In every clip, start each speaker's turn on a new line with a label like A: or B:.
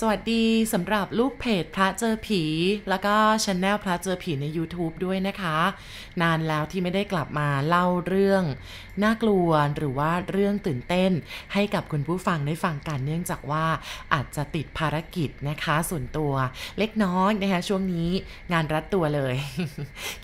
A: สวัสดีสำหรับลูกเพจพระเจอผี แล้วก็ช anel พระเจอผีใน YouTube ด้วยนะคะ นานแล้วที่ไม่ได้กลับมาเล่าเรื่องน่ากลัวหรือว่าเรื่องตื่นเต้น ให้กับคุณผู้ฟังได้ฟังกันเนื่องจากว่าอาจจะติดภารกิจนะคะ ส่วนตัวเล็กน้อยนะคะช่วงนี้งานรัดตัวเลย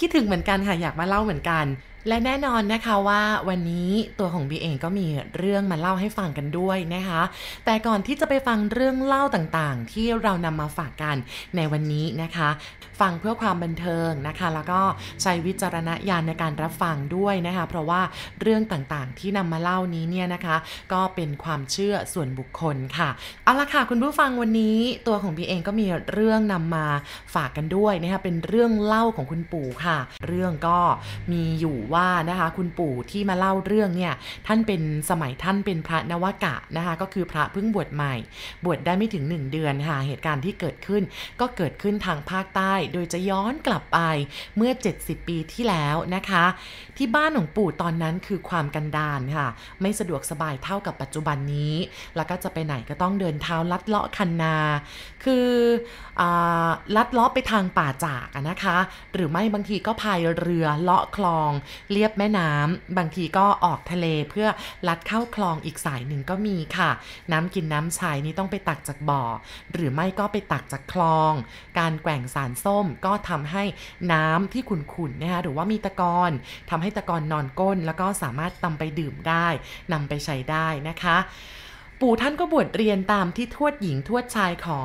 A: คิดถึงเหมือนกันค่ะอยากมาเล่าเหมือนกัน และแน่นอนนะคะว่าวันนี้ตัวของบีเองก็มีเรื่องมาเล่าให้ฟังกันด้วยนะคะ แต่ก่อนที่จะไปฟังเรื่องเล่าต่างๆ ที่เรานำมาฝากกันในวันนี้นะคะ ฟังเพื่อความบันเทิงนะคะ แล้วก็ใช้วิจารณญาณในการรับฟังด้วยนะคะ เพราะว่าเรื่องต่างๆ ที่นำมาเล่านี้เนี่ยนะคะ ก็เป็นความเชื่อส่วนบุคคลค่ะเอาละค่ะคุณผู้ฟังวันนี้ตัวของบีเองก็มีเรื่องนำมาฝากกันด้วยนะคะเป็นเรื่องเล่าของคุณปู่ค่ะ เรื่องก็มีอยู่ว่านะคะคุณปู่ที่มาเล่าเรื่องเนี่ยท่านเป็นสมัยท่านเป็นพระนวกะนะคะก็คือพระเพิ่งบวชใหม่ บวชได้ไม่ถึง 1 เดือนค่ะเหตุการณ์ที่เกิดขึ้น ก็เกิดขึ้นทางภาคใต้ โดยจะย้อนกลับไปเมื่อ 70 ปีที่แล้วนะคะ ที่บ้านของปู่ตอนนั้นคือความกันดารค่ะ ไม่สะดวกสบายเท่ากับปัจจุบันนี้ แล้วก็จะไปไหนก็ต้องเดินเท้าลัดเลาะคันนา คืออลัดเลาะไปทางป่าจากนะคะ หรือไม่บางทีก็พายเรือเลาะคลอง เรียบแม่น้ำบางทีก็ออกทะเลเพื่อลัดเข้าคลองอีกสายหนึ่งก็มีค่ะ น้ำกินน้ำใช้นี่ต้องไปตักจากบ่อ หรือไม่ก็ไปตักจากคลอง การแกว่งสารส้มก็ทำให้น้ำที่ขุ่นๆนะคะหรือว่ามีตะกอนทำให้ตะกอนนอนก้น แล้วก็สามารถนำไปดื่มได้นำไปใช้ได้นะคะ ปู่ท่านก็บวชเรียนตามที่ทวดหญิงทวดชายขอ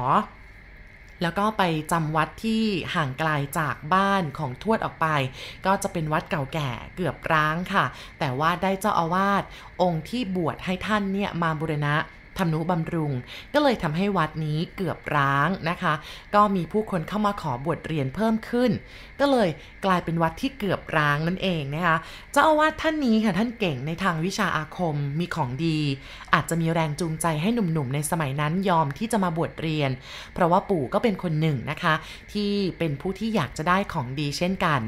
A: แล้วก็ไปจำวัดที่ห่างไกลาจากบ้านของทวดออกไป ก็จะเป็นวัดเก่าแก่เกือบร้างค่ะ แต่ว่าได้เจ้าอาวาสองค์ที่บวชให้ท่านเนี่ยมาบูรณะ ทำนุบำรุง ก็เลยทำให้วัดนี้เกือบร้างนะคะ ก็มีผู้คนเข้ามาขอบวชเรียนเพิ่มขึ้น ก็เลยกลายเป็นวัดที่เกือบร้างนั่นเองนะคะเจ้าอาวาสท่านนี้ค่ะท่านเก่งในทางวิชาอาคมมีของดี อาจจะมีแรงจูงใจให้หนุ่มๆ ในสมัยนั้นยอมที่จะมาบวชเรียน เพราะว่าปู่ก็เป็นคนหนึ่งนะคะ ที่เป็นผู้ที่อยากจะได้ของดีเช่นกัน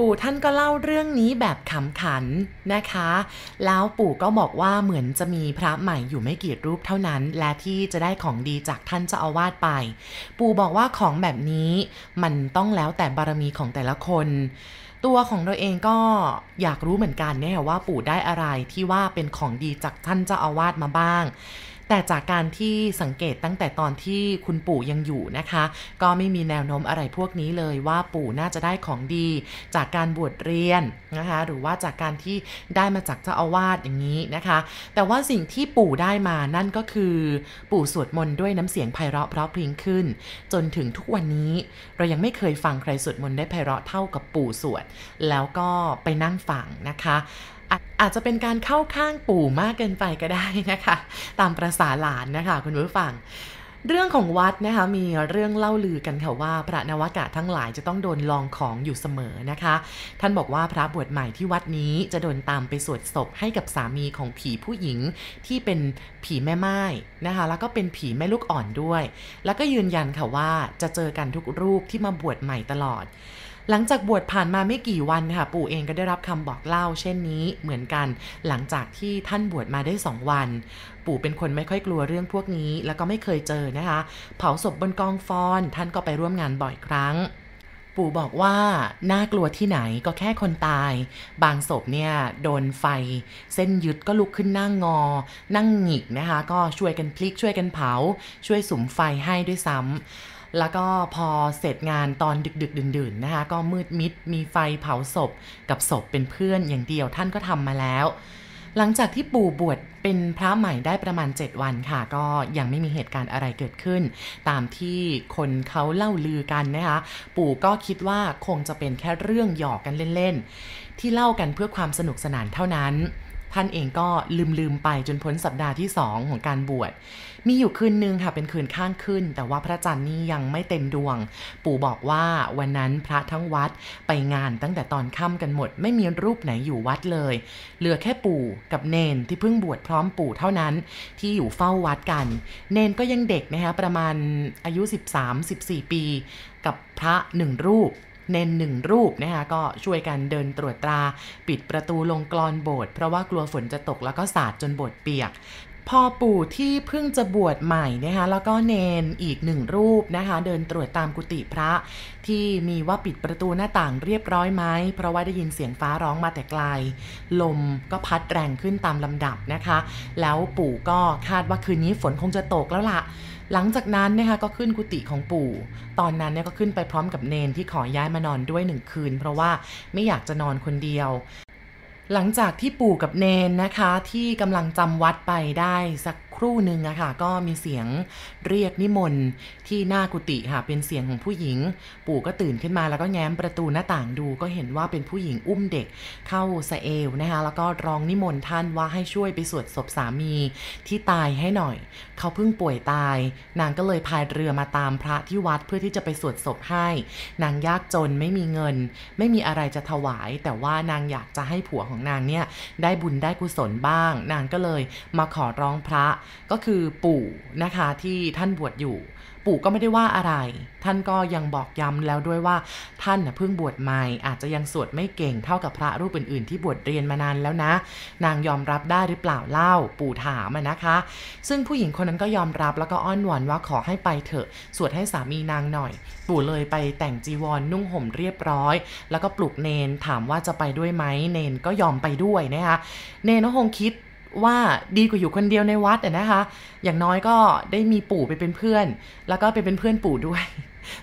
A: ปู่ท่านก็เล่าเรื่องนี้แบบขำขันนะคะ แล้วปู่ก็บอกว่าเหมือนจะมีพระใหม่อยู่ไม่กี่รูปเท่านั้น และที่จะได้ของดีจากท่านเจ้าอาวาสไป ปู่บอกว่าของแบบนี้มันต้องแล้วแต่บารมีของแต่ละคน ตัวของเราเองก็อยากรู้เหมือนกันเนี่ยว่าปู่ได้อะไรที่ว่าเป็นของดีจากท่านเจ้าอาวาสมาบ้าง แต่จากการที่สังเกตตั้งแต่ตอนที่คุณปู่ยังอยู่นะคะ ก็ไม่มีแนวโน้มอะไรพวกนี้เลยว่าปู่น่าจะได้ของดี จากการบวชเรียนนะคะ หรือว่าจากการที่ได้มาจากเจ้าอาวาสอย่างนี้นะคะ แต่ว่าสิ่งที่ปู่ได้มานั่นก็คือ ปู่สวดมนต์ด้วยน้ำเสียงไพเราะเพราะพริ้งขึ้น จนถึงทุกวันนี้เรายังไม่เคยฟังใครสวดมนต์ได้ไพเราะเท่ากับปู่สวด แล้วก็ไปนั่งฟังนะคะ อาจจะเป็นการเข้าข้างปู่มากเกินไปก็ได้นะคะ ตามประษาหลานนะคะ คุณผู้ฟัง เรื่องของวัดนะคะมีเรื่องเล่าลือกันค่ะว่า พระนวากะทั้งหลายจะต้องโดนลองของอยู่เสมอนะคะ ท่านบอกว่าพระบวชใหม่ที่วัดนี้จะโดนตามไปสวดศพให้กับสามีของผีผู้หญิงที่เป็นผีแม่ไม้นะคะ แล้วก็เป็นผีแม่ลูกอ่อนด้วย แล้วก็ยืนยันค่ะว่าจะเจอกันทุกรูปที่มาบวชใหม่ตลอด หลังจากบวชผ่านมาไม่กี่วันค่ะ ปู่เองก็ได้รับคำบอกเล่าเช่นนี้เหมือนกัน หลังจากที่ท่านบวชมาได้2วัน ปู่เป็นคนไม่ค่อยกลัวเรื่องพวกนี้ แล้วก็ไม่เคยเจอนะคะ เผาศพบนกองฟอน ท่านก็ไปร่วมงานบ่อยครั้งปู่บอกว่าน่ากลัวที่ไหนก็แค่คนตาย บางศพเนี่ยโดนไฟ เส้นยึดก็ลุกขึ้นนั่งงอ นั่งหงิกนะคะ ก็ช่วยกันพลิกช่วยกันเผา ช่วยสุมไฟให้ด้วยซ้ำ แล้วก็พอเสร็จงานตอนดึกๆดื่นๆนะคะ ก็มืดมิดมีไฟเผาศพ กับศพเป็นเพื่อนอย่างเดียวท่านก็ทำมาแล้ว หลังจากที่ปู่บวชเป็นพระใหม่ได้ประมาณ 7 วันค่ะ ก็ยังไม่มีเหตุการณ์อะไรเกิดขึ้น ตามที่คนเขาเล่าลือกันนะคะ ปู่ก็คิดว่าคงจะเป็นแค่เรื่องหยอกกันเล่นๆ ที่เล่ากันเพื่อความสนุกสนานเท่านั้น ท่านเองก็ลืมลืมๆไปจนพ้นสัปดาห์ที่2ของการบวช มีอยู่คืนนึงค่ะเป็นคืนข้างขึ้น แต่ว่าพระจันทร์นี่ยังไม่เต็มดวง ปู่บอกว่าวันนั้นพระทั้งวัดไปงานตั้งแต่ตอนค่ำกันหมด ไม่มีรูปไหนอยู่วัดเลย เหลือแค่ปู่กับเนนที่เพิ่งบวชพร้อมปู่เท่านั้น ที่อยู่เฝ้าวัดกัน เนนก็ยังเด็กนะคะประมาณอายุ 13-14 ปี กับพระหนึ่งรูป เนนหนึ่งรูปนะคะก็ช่วยกันเดินตรวจตรา ปิดประตูลงกรอนโบสถ์เพราะว่ากลัวฝนจะตกแล้วก็สาดจนโบสถ์เปียกพอปู่ที่เพิ่งจะบวชใหม่นะคะแล้วก็เนนอีกหนึ่งรูปนะคะ เดินตรวจตามกุฏิพระ ที่มีว่าปิดประตูหน้าต่างเรียบร้อยไหมเพราะว่าได้ยินเสียงฟ้าร้องมาแต่ไกล ลมก็พัดแรงขึ้นตามลำดับนะคะ แล้วปู่ก็คาดว่าคืนนี้ฝนคงจะตกแล้วล่ะ หลังจากนั้นนะคะก็ขึ้นกุฏิของปู่ ตอนนั้นเนี่ยก็ขึ้นไปพร้อมกับเนนที่ขอย้ายมานอนด้วยหนึ่งคืน เพราะว่าไม่อยากจะนอนคนเดียว หลังจากที่ปู่กับเนนนะคะที่กำลังจำวัดไปได้สัก ครู่หนึ่งอะค่ะก็มีเสียงเรียกนิมนต์ที่หน้ากุฏิค่ะเป็นเสียงของผู้หญิง ปู่ก็ตื่นขึ้นมาแล้วก็แง้มประตูหน้าต่างดูก็เห็นว่าเป็นผู้หญิงอุ้มเด็กเข้าสเอวนะคะแล้วก็ร้องนิมนต์ท่านว่าให้ช่วยไปสวดศพสามีที่ตายให้หน่อย เขาเพิ่งป่วยตาย นางก็เลยพายเรือมาตามพระที่วัดเพื่อที่จะไปสวดศพให้ นางยากจนไม่มีเงิน ไม่มีอะไรจะถวาย แต่ว่านางอยากจะให้ผัวของนางเนี่ยได้บุญได้กุศลบ้าง นางก็เลยมาขอร้องพระก็คือปู่นะคะที่ท่านบวชอยู่ ปู่ก็ไม่ได้ว่าอะไร ท่านก็ยังบอกย้ำแล้วด้วยว่าท่านเพิ่งบวชใหม่ อาจจะยังสวดไม่เก่งเท่ากับพระรูปอื่นๆ ที่บวชเรียนมานานแล้วนะ นางยอมรับได้หรือเปล่าเล่าปู่ถามนะคะ ซึ่งผู้หญิงคนนั้นก็ยอมรับแล้วก็อ้อนวอนว่าขอให้ไปเถอะสวดให้สามีนางหน่อย ปู่เลยไปแต่งจีวรนนุ่งห่มเรียบร้อย แล้วก็ปลุกเนนถามว่าจะไปด้วยไหมเนนก็ยอมไปด้วยนะคะเนนก็คงคิด ว่าดีกว่าอยู่คนเดียวในวัดนะคะ อย่างน้อยก็ได้มีปู่ไปเป็นเพื่อน แล้วก็ไปเป็นเพื่อนปู่ด้วย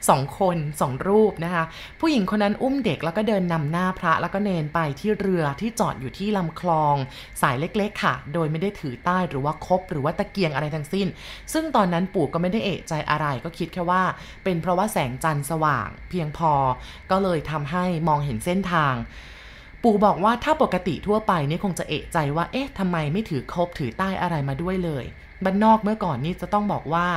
A: สองคนสองรูปนะคะ ผู้หญิงคนนั้นอุ้มเด็กแล้วก็เดินนำหน้าพระแล้วก็เนนไปที่เรือที่จอดอยู่ที่ลำคลอง สายเล็กๆ ค่ะ โดยไม่ได้ถือใต้หรือว่าคบหรือว่าตะเกียงอะไรทั้งสิ้น ซึ่งตอนนั้นปู่ก็ไม่ได้เอะใจอะไรก็คิดแค่ว่า เป็นเพราะว่าแสงจันทร์สว่าง เพียงพอ ก็เลยทำให้มองเห็นเส้นทาง ปู่บอกว่าถ้าปกติทั่วไปนี่คงจะเอะใจว่าเอ๊ะทำไมไม่ถือคบถือใต้อะไรมาด้วยเลยบ้านนอกเมื่อก่อนนี่จะต้องบอกว่า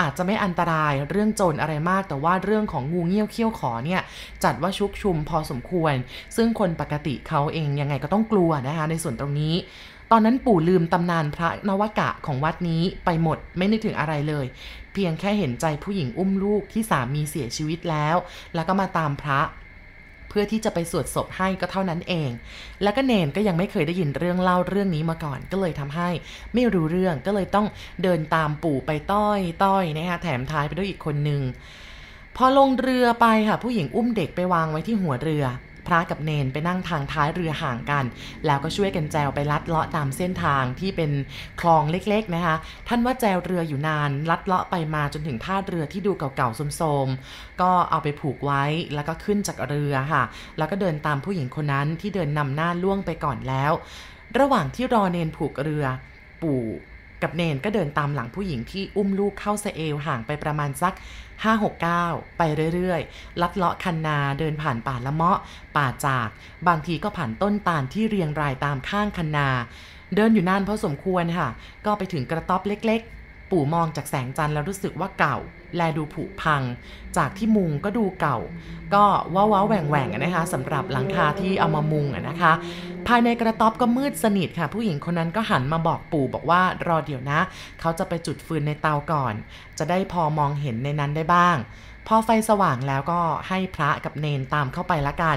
A: อาจจะไม่อันตรายเรื่องโจรอะไรมาก แต่ว่าเรื่องของงูเงี้ยวเขี้ยวขอเนี่ย จัดว่าชุกชุมพอสมควร ซึ่งคนปกติเขาเองยังไงก็ต้องกลัวนะคะ ในส่วนตรงนี้ ตอนนั้นปู่ลืมตำนานพระนวกะของวัดนี้ไปหมดไม่นึกถึงอะไรเลย เพียงแค่เห็นใจผู้หญิงอุ้มลูกที่สามีเสียชีวิตแล้ว แล้วก็มาตามพระ เพื่อที่จะไปสวดศพให้ก็เท่านั้นเอง แล้วก็เนนก็ยังไม่เคยได้ยินเรื่องเล่าเรื่องนี้มาก่อน ก็เลยทำให้ไม่รู้เรื่องก็เลยต้องเดินตามปู่ไปต้อยต้อยนะคะแถมท้ายไปด้วยอีกคนนึงพอลงเรือไปค่ะผู้หญิงอุ้มเด็กไปวางไว้ที่หัวเรือ พระกับเนนไปนั่งทางท้ายเรือห่างกัน แล้วก็ช่วยกันแจวไปลัดเลาะตามเส้นทางที่เป็นคลองเล็กๆนะคะ ท่านว่าแจวเรืออยู่นาน ลัดเลาะไปมาจนถึงท่าเรือที่ดูเก่าๆโทรมๆ ก็เอาไปผูกไว้แล้วก็ขึ้นจากเรือค่ะ แล้วก็เดินตามผู้หญิงคนนั้นที่เดินนำหน้าล่วงไปก่อนแล้ว ระหว่างที่รอเนนผูกเรือ ปู่ กับเนนก็เดินตามหลังผู้หญิงที่อุ้มลูกเข้าเซเอลห่างไปประมาณสัก 5 6 9 ไปเรื่อยๆ ลัดเลาะคันนาเดินผ่านป่าละเมาะ ป่าจาก บางทีก็ผ่านต้นตาลที่เรียงรายตามข้างคันนา เดินอยู่นานพอสมควรค่ะ ก็ไปถึงกระต๊อบเล็กๆ ปู่มองจากแสงจันทร์แล้วรู้สึกว่าเก่า แลดูผุพัง จากที่มุงก็ดูเก่า ก็ว้าวแหว่งแหว่งนะคะสำหรับหลังคาที่เอามามุงนะคะ ภายในกระต๊อบก็มืดสนิทค่ะ ผู้หญิงคนนั้นก็หันมาบอกปู่บอกว่ารอเดี๋ยวนะ เขาจะไปจุดฟืนในเตาก่อน จะได้พอมองเห็นในนั้นได้บ้าง พอไฟสว่างแล้วก็ให้พระกับเนนตามเข้าไปละกัน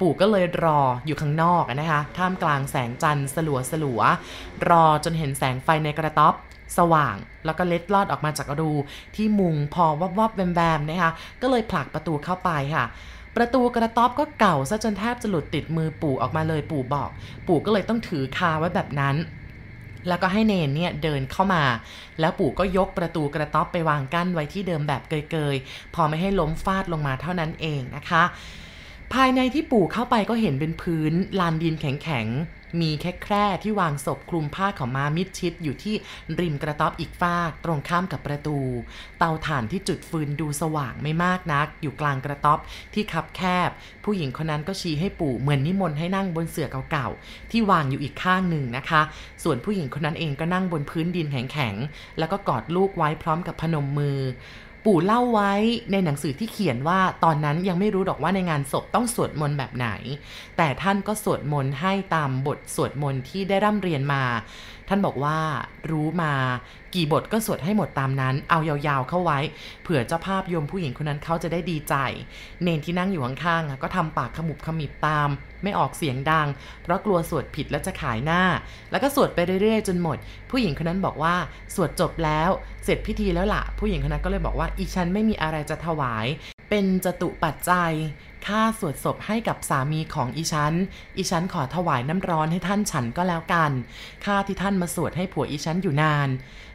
A: ปู่ก็เลยรออยู่ข้างนอกนะคะ ท่ามกลางแสงจันทร์สลัวสลัวๆรอจนเห็นแสงไฟในกระต๊อบสว่าง แล้วก็เล็ดลอดออกมาจากรูที่มุงพอวับวับๆแวมแวมๆนะคะ ก็เลยผลักประตูเข้าไปค่ะประตูกระต๊อบก็เก่าซะจนแทบจะหลุดติดมือปู่ออกมาเลยปู่บอก ปู่ก็เลยต้องถือคาไว้แบบนั้น แล้วก็ให้เนนเนี่ยเดินเข้ามา แล้วปู่ก็ยกประตูกระต๊อบไปวางกั้นไว้ที่เดิมแบบเกยๆ พอไม่ให้ล้มฟาดลงมาเท่านั้นเองนะคะ ภายในที่ปู่เข้าไปก็เห็นเป็นพื้นลานดินแข็งๆ มีแค่แคร่ที่วางศพคลุมผ้าขาวม้ามิดชิดอยู่ที่ริมกระต๊อบอีกฟาตรงข้ามกับประตู เตาถ่านที่จุดฟืนดูสว่างไม่มากนัก อยู่กลางกระต๊อบที่คับแคบ ผู้หญิงคนนั้นก็ชี้ให้ปู่เหมือนนิมนต์ให้นั่งบนเสื่อเก่าๆ ที่วางอยู่อีกข้างหนึ่งนะคะ ส่วนผู้หญิงคนนั้นเองก็นั่งบนพื้นดินแข็งๆ แล้วก็กอดลูกไว้พร้อมกับพนมมือ ปู่เล่าไว้ในหนังสือที่เขียนว่าตอนนั้นยังไม่รู้หรอกว่าในงานศพต้องสวดมนต์แบบไหน แต่ท่านก็สวดมนต์ให้ตามบทสวดมนต์ที่ได้ร่ำเรียนมาท่านบอกว่ารู้มากี่บทก็สวดให้หมดตามนั้น เอายาวๆเข้าไว้ เผื่อเจ้าภาพโยมผู้หญิงคนนั้นเขาจะได้ดีใจ เนนที่นั่งอยู่ข้างๆก็ทำปากขมุบขมิบตาม ไม่ออกเสียงดัง เพราะกลัวสวดผิดแล้วจะขายหน้า แล้วก็สวดไปเรื่อยๆ จนหมด ผู้หญิงคนนั้นบอกว่าสวดจบแล้วเสร็จพิธีแล้วล่ะ ผู้หญิงคนนั้นก็เลยบอกว่าอีฉันไม่มีอะไรจะถวาย เป็นจตุปัจจัย ค่าสวดศพให้กับสามีของอีฉัน อีฉันขอถวายน้ำร้อนให้ท่านฉันก็แล้วกัน ค่าที่ท่านมาสวดให้ผัวอีฉันอยู่นาน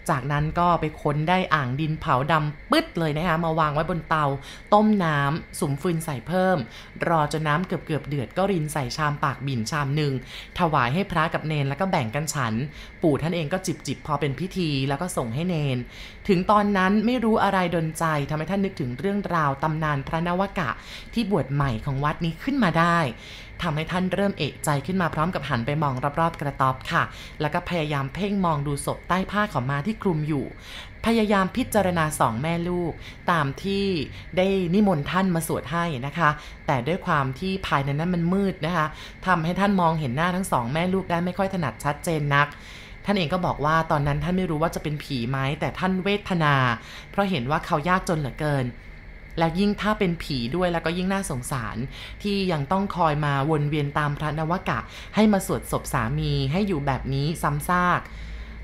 A: จากนั้นก็ไปค้นได้อ่างดินเผาดำปึ๊ดเลยนะคะมาวางไว้บนเตา ต้มน้ำสุมฟืนใส่เพิ่ม รอจนน้ำเกือบเกือบเดือดก็รินใส่ชามปากบิ่นชามหนึ่งถวายให้พระกับเนนแล้วก็แบ่งกันฉัน ปู่ท่านเองก็จิบจิบพอเป็นพิธีแล้วก็ส่งให้เนน ถึงตอนนั้นไม่รู้อะไรดนใจทำให้ท่านนึกถึงเรื่องราวตำนานพระนวกะที่บวชใหม่ของวัดนี้ขึ้นมาได้ทำให้ท่านเริ่มเอกใจขึ้นมาพร้อมกับหันไปมองรอบๆกระต๊อบค่ะ แล้วก็พยายามเพ่งมองดูศพใต้ผ้าของมาที่คลุมอยู่ พยายามพิจารณาสองแม่ลูก ตามที่ได้นิมนต์ท่านมาสวดให้นะคะ แต่ด้วยความที่ภายในนั้นมันมืดนะคะทำให้ท่านมองเห็นหน้าทั้งสองแม่ลูกได้ไม่ค่อยถนัดชัดเจนนักท่านเองก็บอกว่าตอนนั้นท่านไม่รู้ว่าจะเป็นผีไหมแต่ท่านเวทนา เพราะเห็นว่าเขายากจนเหลือเกิน และยิ่งถ้าเป็นผีด้วยแล้วก็ยิ่งน่าสงสาร ที่ยังต้องคอยมาวนเวียนตามพระนวกะ ให้มาสวดศพสามีให้อยู่แบบนี้ซ้ำซาก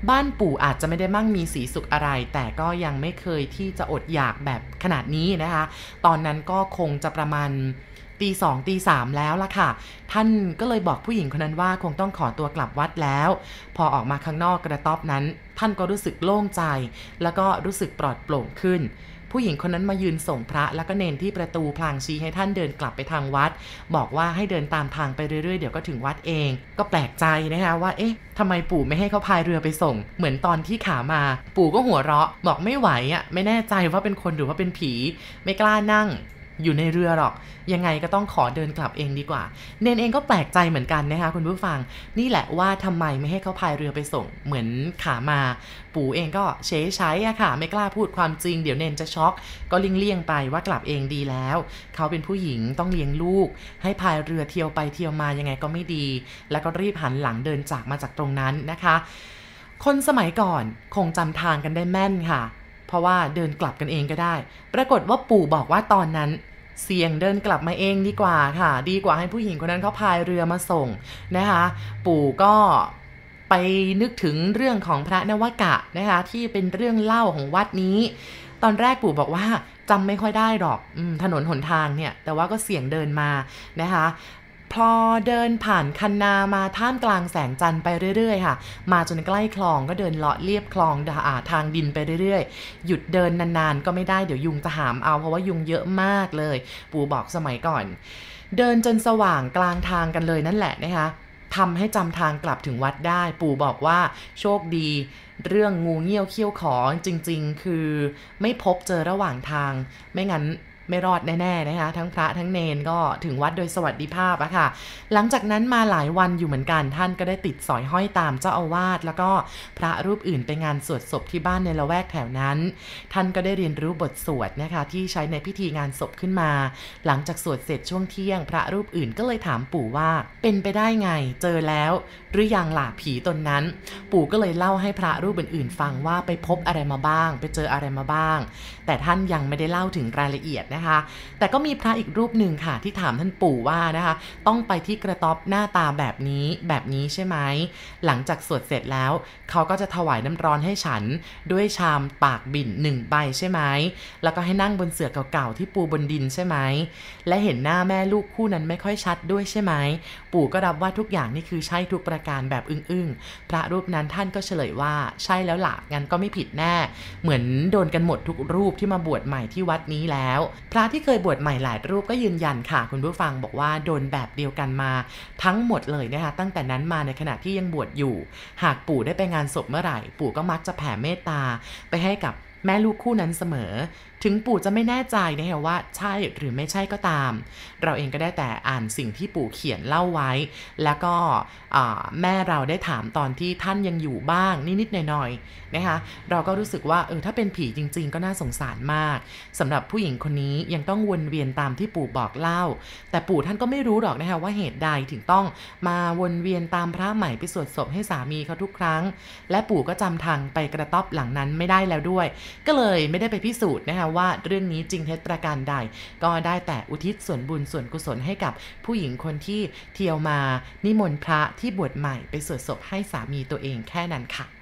A: บ้านปู่อาจจะไม่ได้มั่งมีสีสุขอะไร แต่ก็ยังไม่เคยที่จะอดอยากแบบขนาดนี้นะคะ ตอนนั้นก็คงจะประมาณตีสองตีสามแล้วล่ะค่ะ ท่านก็เลยบอกผู้หญิงคนนั้นว่าคงต้องขอตัวกลับวัดแล้ว พอออกมาข้างนอกกระต๊อบนั้น ท่านก็รู้สึกโล่งใจ แล้วก็รู้สึกปลอดโปร่งขึ้น ผู้หญิงคนนั้นมายืนส่งพระแล้วก็เนนที่ประตูพลางชี้ให้ท่านเดินกลับไปทางวัด บอกว่าให้เดินตามทางไปเรื่อยๆ เดี๋ยวก็ถึงวัดเอง ก็แปลกใจนะคะว่าเอ๊ะทำไมปู่ไม่ให้เขาพายเรือไปส่ง เหมือนตอนที่ขามา ปู่ก็หัวเราะ บอกไม่ไหวอะไม่แน่ใจว่าเป็นคนหรือว่าเป็นผี ไม่กล้านั่ง อยู่ในเรือหรอก ยังไงก็ต้องขอเดินกลับเองดีกว่า เนนเองก็แปลกใจเหมือนกันนะคะคุณผู้ฟัง นี่แหละว่าทำไมไม่ให้เขาพายเรือไปส่ง เหมือนขามา ปู่เองก็เฉยใช้อะค่ะ ไม่กล้าพูดความจริงเดี๋ยวเนนจะช็อก ก็เลี่ยงไปว่ากลับเองดีแล้ว เขาเป็นผู้หญิงต้องเลี้ยงลูก ให้พายเรือเที่ยวไปเที่ยวมายังไงก็ไม่ดี แล้วก็รีบหันหลังเดินจากมาจากตรงนั้นนะคะ คนสมัยก่อนคงจำทางกันได้แม่นค่ะ เพราะว่าเดินกลับกันเองก็ได้ ปรากฏว่าปู่บอกว่าตอนนั้น เสี่ยงเดินกลับมาเองดีกว่าค่ะ ดีกว่าให้ผู้หญิงคนนั้นเขาพายเรือมาส่งนะคะ ปู่ก็ไปนึกถึงเรื่องของพระนวกะนะคะ ที่เป็นเรื่องเล่าของวัดนี้ ตอนแรกปู่บอกว่าจำไม่ค่อยได้หรอกอถนนหนทางเนี่ย แต่ว่าก็เสี่ยงเดินมานะคะ พอเดินผ่านคันนามาท่ามกลางแสงจันทร์ไปเรื่อยๆค่ะ มาจนใกล้คลองก็เดินเลาะเลียบคลองดาทางดินไปเรื่อยๆ หยุดเดินนานๆ ก็ไม่ได้เดี๋ยวยุงจะหามเอาเพราะว่ายุงเยอะมากเลย ปู่บอกสมัยก่อน เดินจนสว่างกลางทางกันเลยนั่นแหละนะคะทำให้จำทางกลับถึงวัดได้ ปู่บอกว่าโชคดี เรื่องงูเงี้ยวเขี้ยวขอจริง ๆ คือไม่พบเจอระหว่างทาง ไม่งั้น ไม่รอดแน่ๆนะคะทั้งพระทั้งเนนก็ถึงวัดโดยสวัสดิภาพอะค่ะ หลังจากนั้นมาหลายวันอยู่เหมือนกันท่านก็ได้ติดสอยห้อยตามเจ้าอาวาสแล้วก็พระรูปอื่นไปงานสวดศพที่บ้านในละแวกแถวนั้น ท่านก็ได้เรียนรู้บทสวดนะคะที่ใช้ในพิธีงานศพขึ้นมา หลังจากสวดเสร็จช่วงเที่ยง พระรูปอื่นก็เลยถามปู่ว่าเป็นไปได้ไง เจอแล้ว หรือยังหล่าผีตนนั้น ปู่ก็เลยเล่าให้พระรูปอื่นๆ ฟังว่าไปพบอะไรมาบ้าง ไปเจออะไรมาบ้าง แต่ท่านยังไม่ได้เล่าถึงรายละเอียดนะคะ แต่ก็มีพระอีกรูปหนึ่งค่ะที่ถามท่านปู่ว่านะคะ ต้องไปที่กระต๊อบหน้าตาแบบนี้แบบนี้ใช่ไหมหลังจากสวดเสร็จแล้ว เขาก็จะถวายน้ำร้อนให้ฉัน ด้วยชามปากบิ่นหนึ่งใบใช่ไหมแล้วก็ให้นั่งบนเสื่อเก่าๆที่ปูบนดินใช่ไหมและเห็นหน้าแม่ลูกคู่นั้นไม่ค่อยชัดด้วยใช่ไหมปู่ก็รับว่าทุกอย่างนี่คือใช่ทุกประการแบบอึ้งๆ พระรูปนั้นท่านก็เฉลยว่าใช่แล้วล่ะงั้นก็ไม่ผิดแน่ เหมือนโดนกันหมดทุกรูปที่มาบวชใหม่ที่วัดนี้แล้ว พระที่เคยบวชใหม่หลายรูปก็ยืนยันค่ะ คุณผู้ฟังบอกว่าโดนแบบเดียวกันมา ทั้งหมดเลยนะคะตั้งแต่นั้นมาในขณะที่ยังบวชอยู่ หากปู่ได้ไปงานศพเมื่อไหร่ ปู่ก็มักจะแผ่เมตตาไปให้กับแม่ลูกคู่นั้นเสมอ ถึงปู่จะไม่แน่ใจนะคะว่าใช่หรือไม่ใช่ก็ตาม เราเองก็ได้แต่อ่านสิ่งที่ปู่เขียนเล่าไว้ แล้วก็แม่เราได้ถามตอนที่ท่านยังอยู่บ้างนิดๆหน่อยๆนะคะเราก็รู้สึกว่าเออถ้าเป็นผีจริง ๆ ก็น่าสงสารมากสำหรับผู้หญิงคนนี้ยังต้องวนเวียนตามที่ปู่บอกเล่า แต่ปู่ท่านก็ไม่รู้หรอกนะคะว่าเหตุใดถึงต้องมาวนเวียนตามพระใหม่ไปสวดศพให้สามีเขาทุกครั้ง และปู่ก็จำทางไปกระต๊อบหลังนั้นไม่ได้แล้วด้วย ก็เลยไม่ได้ไปพิสูจน์นะคะว่าเรื่องนี้จริงเท็จประการใด ก็ได้แต่อุทิศส่วนบุญส่วนกุศลให้กับผู้หญิงคนที่เที่ยวมานิมนต์พระที่บวชใหม่ไปสวดศพให้สามีตัวเองแค่นั้นค่ะ